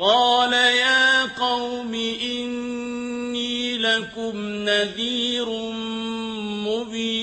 قال يا قوم إني لكم نذير مبين.